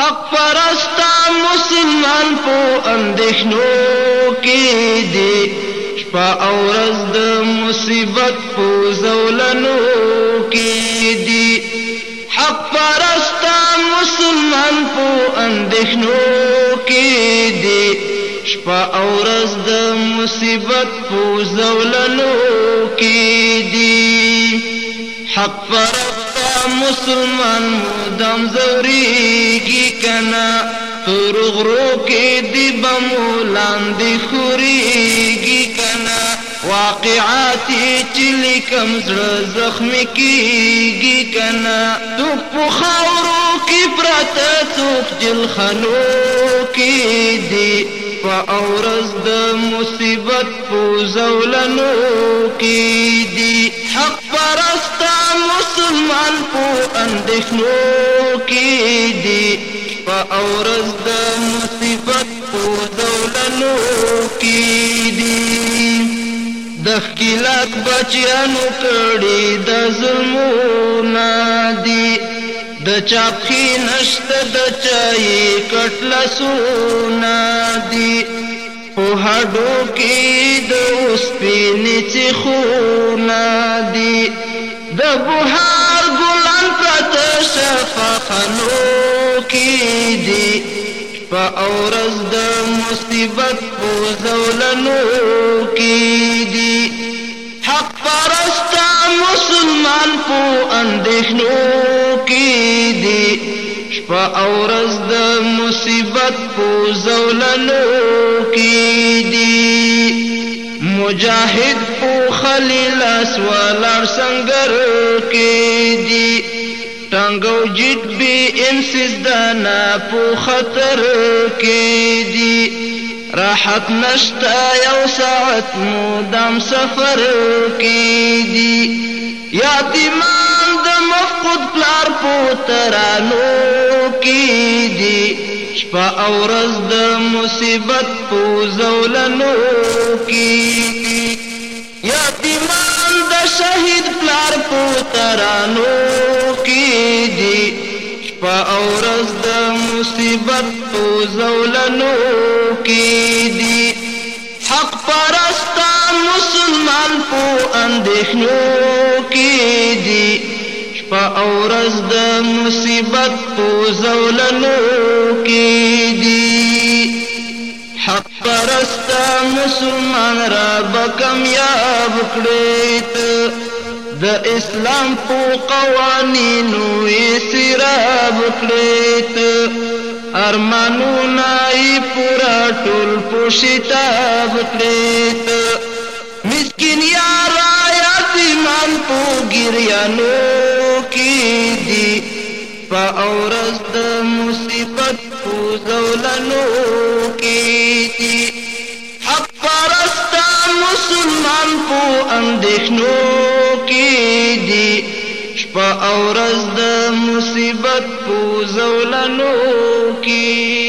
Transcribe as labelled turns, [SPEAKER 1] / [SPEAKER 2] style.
[SPEAKER 1] حق پرستا مسلمان په اندېښنو کې دي شپه او ورځ د مصیبت په زولنو کې دي حق پرستا مسلمان په اندېښنو کې دي شپه او ورځ د مصیبت په زولنو کې دي حق پرستا مسلمان مدام زوریږي کنا تور غرو کې دی بمولان دی خوريږي کنا واقعات چې کوم زړه زخم کېږي کنا تو خاورو کې پرته څوک جل خنو کې دی په اورز د مصیبت په زولنو کې عمل په اندښنو کې دي په اورز د مصیبت په دولنو کې دي د خلک بچیانو کړي د ظلمونه دي د چاپخي نشته د چای کټلا سونه دي په هډو کې د اوس پینې څخونه دي د بوها خانو کې دي په اورز د مصیبت په زولنو کې دي حق پرست مسلمان په اندېښنو کې دي شپه اورز د مصیبت په زولنو کې دي مجاهد په خلیل اسوالار سنگر کې دي ټنګو جیت به امسز دانا په خطر کې دي راحت نشتا یو ساعت مودام سفر کې دي یاتیمان د مفقود پلار پوترانو کې دي شپه او ورځ د مصیبت په زولنو کې دي یاتیمان د شهید پلار پوترانو په اورز د مصیبت او زولنو کې دي حق پرستا مسلمان په اندېښنو کې دي شپه اورز د مصیبت او زولنو کې دي حق پرستا مسلمان را بکم یا بکړې ته د اسلام په قوانینو استراب کړیت ارمانونه یې پورا ټول پوشتاب کړیت مسکین یار یتیمان په ګریانو کې دی په اورز د مصیبت په زولنو کې دی حق پرستا مسلمان په اندښنو شپه او ورځ د مصیبت په زولنو کې